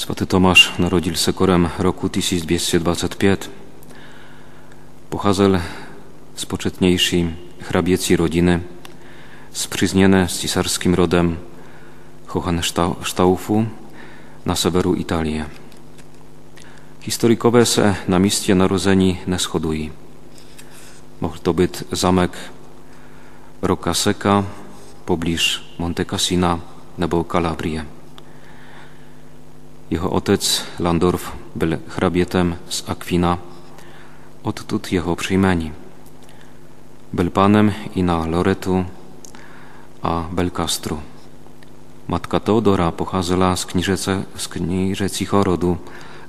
Svatý Tomáš narodil se korem roku 1225. Pocházel z početniejszej hrabieci rodziny, sprzymierzone z cisarskim rodem Hohenstaufu na severu Italii. Historykové se na místě narození neschodují. Mohl to být zamek Roccaseca poblíž Monte Cassina nebo Kalabrie. Jeho otec Landorf byl hrabětem z Aquina, odtud jeho příjmení. Byl panem i na Loretu a Belcastru. Matka Teodora pocházela z, knížece, z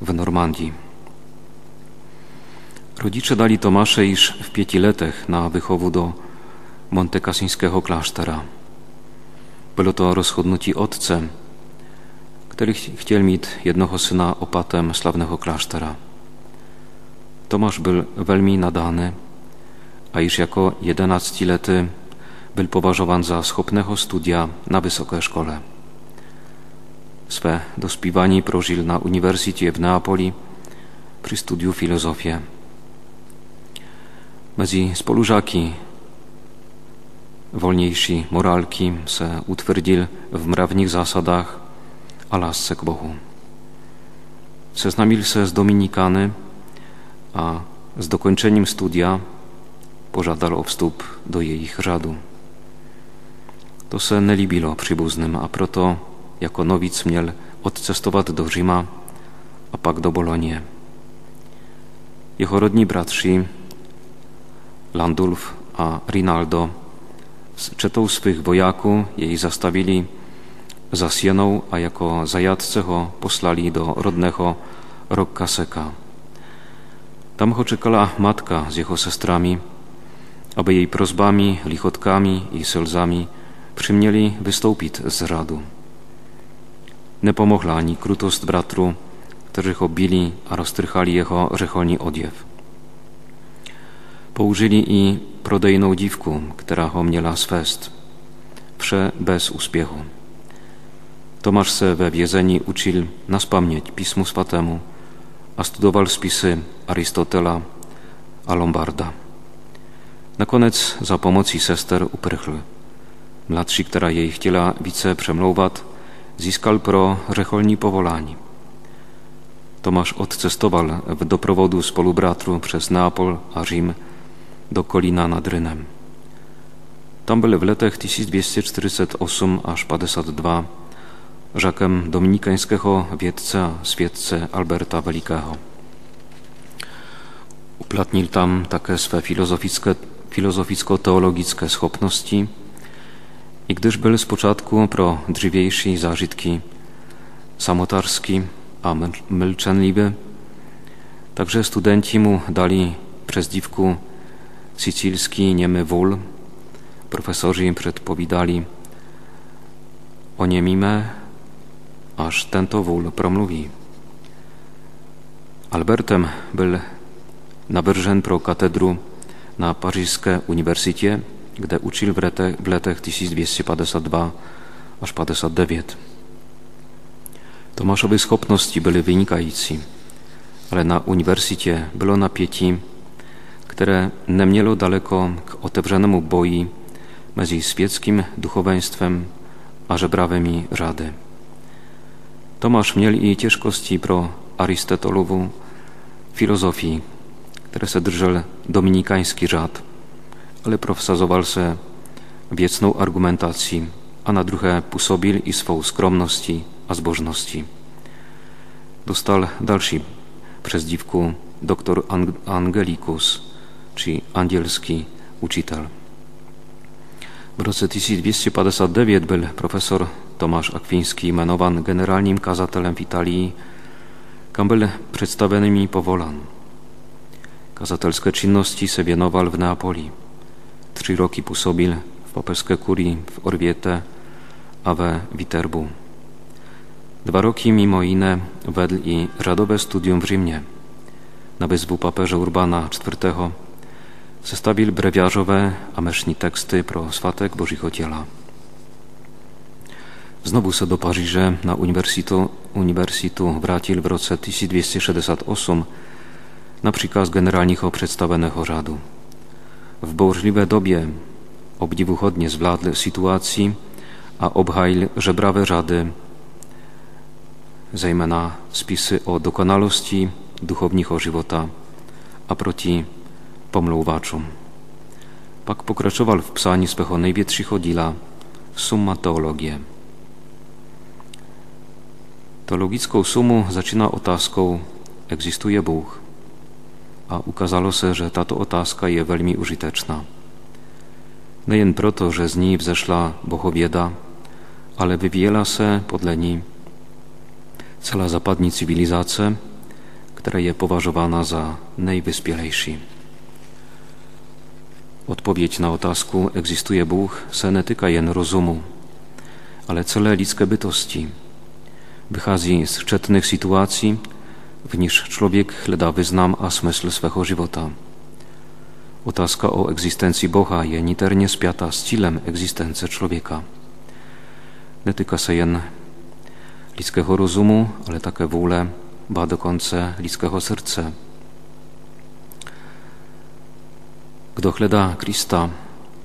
w Normandii. Rodzice dali Tomasze iż w pięci latach na wychowu do montekasińskiego klasztora. Było to rozchodnuci otcem, który chciał mieć jednego syna opatem sławnego klasztora. Tomasz był veľmi nadany, a iż jako jedenastilety był poważowany za schopnego studia na wysokiej szkole. Swe dospívání prožil na uniwersycie w Neapoli przy studiu filozofię. Mezi spolužáky wolniejsi moralki se utwierdzil w mrawnych zasadach lasce k Bohu. Seznamil se z Dominikany, a z dokończeniem studia pożadał o wstup do jej řadu. To se nelíbilo przybuznym, a proto jako nowic miel odcestować do Rzyma, a pak do Bolonie. Jeho rodní bratři Landulf a Rinaldo z czetą swych wojaków jej zastawili za Sieną, a jako zajadce ho poslali do rodnego Rokkaseka. Tam ho czekała matka z jego sestrami, aby jej prozbami, lichotkami i slzami przymieli wystąpić z radu. Nie pomogła ani krutost bratru, którzy go bili, a roztrychali jego rzecholni odziew. Poużyli i prodejną dziwku, która ho miela z fest. Wsze bez uspiechu. Tomasz se we wiedzeni uczył nas pamięć Pismu Swatemu, a studował spisy Arystotela a Lombarda. Na koniec za pomocí sester uprchl. Mladší, která jej chtěla více přemlouvat, získal pro řecholní povolání. Tomáš odcestoval w doprowodu spolubratru przez Neapol a Rzym do Kolina nad Rynem. Tam byl v letech 1248 až 52 żakem dominikańskiego wiedca, świecce Alberta Velikého. Uplatnil tam také swe filozoficko-teologické schopnosti i gdyż był z początku pro drzewiejszy zażytki samotarski a mylczęliwy, także studenci mu dali przez dziwku sicilski niemy wól, profesorzy przedpowiadali o niemime aż tento wól promluví. Albertem byl navržen pro katedru na Pařížské uniwersycie, kde učil v, letech, v letech 1252 až 59. Tomaszowe schopności były wynikající, ale na uniwersycie było napięcie, które nie miało daleko k otewrzonemu boji między świeckim duchowieństwem a żebrawymi rady. Tomasz miel i ciężkości pro Arystotolową filozofii, które se drżel dominikański řád, ale profesował se wiecną argumentacji, a na druhé působil i swą skromności a zbożności. Dostal dalszy przez dziwku doktor Angelicus, czyli angielski uczytel. W roce 1259 był profesor Tomasz Akwiński mianowan generalnym kazatelem w Italii, kam był przedstawionymi powolan. Kazatelskie czynności se wienował w Neapoli. Trzy roki působil w papieskiej kurii w Orwiete, a we Witerbu. Dwa roki mimo inne wedł i radowe studium w Rzymie. Na wyzwu papieża Urbana IV zestawił brewiarzowe a meszni teksty pro swatek Ciela. Znowu se do Paříže na uniwersytu uniwersytu vrátil v roce 1268 na příkaz generálního představeného řádu. V bouřlivé době obdivuhodně zvládl situaci a obhajil żebrawe řady, zejména spisy o dokonalosti duchovního života a proti pomlouvačům. Pak pokračoval v psání svého největšího díla Summa teologie. Teologickou sumu začíná otázkou, existuje Bůh? A ukázalo se, že tato otázka je velmi užitečná. Nejen proto, že z ní vzešla bohověda, ale vyvíjela se podle ní celá zapadní civilizace, která je považována za nejvyspělejší. Odpověď na otázku, existuje Bůh, se netýká jen rozumu, ale celé lidské bytosti. Vychází z četných situací, v níž člověk hledá význam a smysl svého života. Otázka o existenci Boha je niterně spjata s cílem existence člověka. Netýká se jen lidského rozumu, ale také vůle, ba dokonce lidského srdce. Kdo hledá Krista,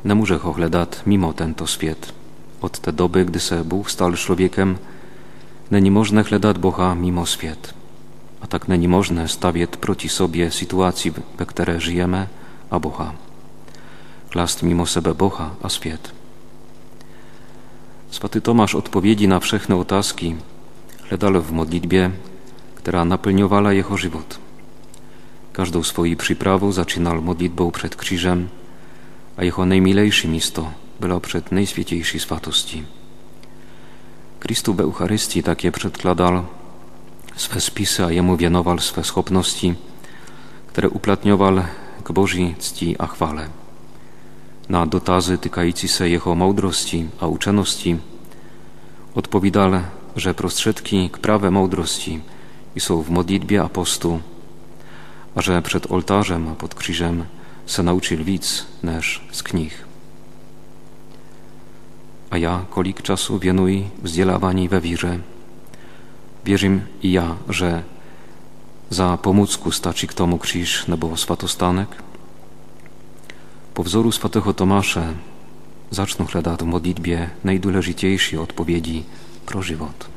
nemůže ho hledat mimo tento svět. Od té doby, kdy se Bůh stal člověkem, hledat Boha mimo svět. A tak není možné stavět proti sobě situaci, ve které žijeme, a Boha. Klást mimo sebe Boha a svět. Svatý Tomáš odpowiedzi na wszechne otázky hledal w modlitbie, która napełniowała jego żywot. Każdą swoją przyprawą zaczynał modlitbą przed krzyżem, a jeho najmilejszy misto było przed najświętejszej swatości. Kristu w Eucharystii takie przedkładał swe spisy, a jemu wienował swe schopności, które uplatniował k Bożej czci a. Na dotazy tykające się jego mądrości a uczeności odpowiadał, że prostředky k prawe mądrości są w modlitbie a postu, a że przed ołtarzem a pod krzyżem se nauczył widz neż z knih. A ja kolik czasu wienuj wzdzielawani we wirze. Wierzim i ja, że za pomócku stači k tomu kříž nebo svatostanek? Po wzoru svatého Tomáše zaczną hledat w modlitbie najdůležitější odpowiedzi pro život.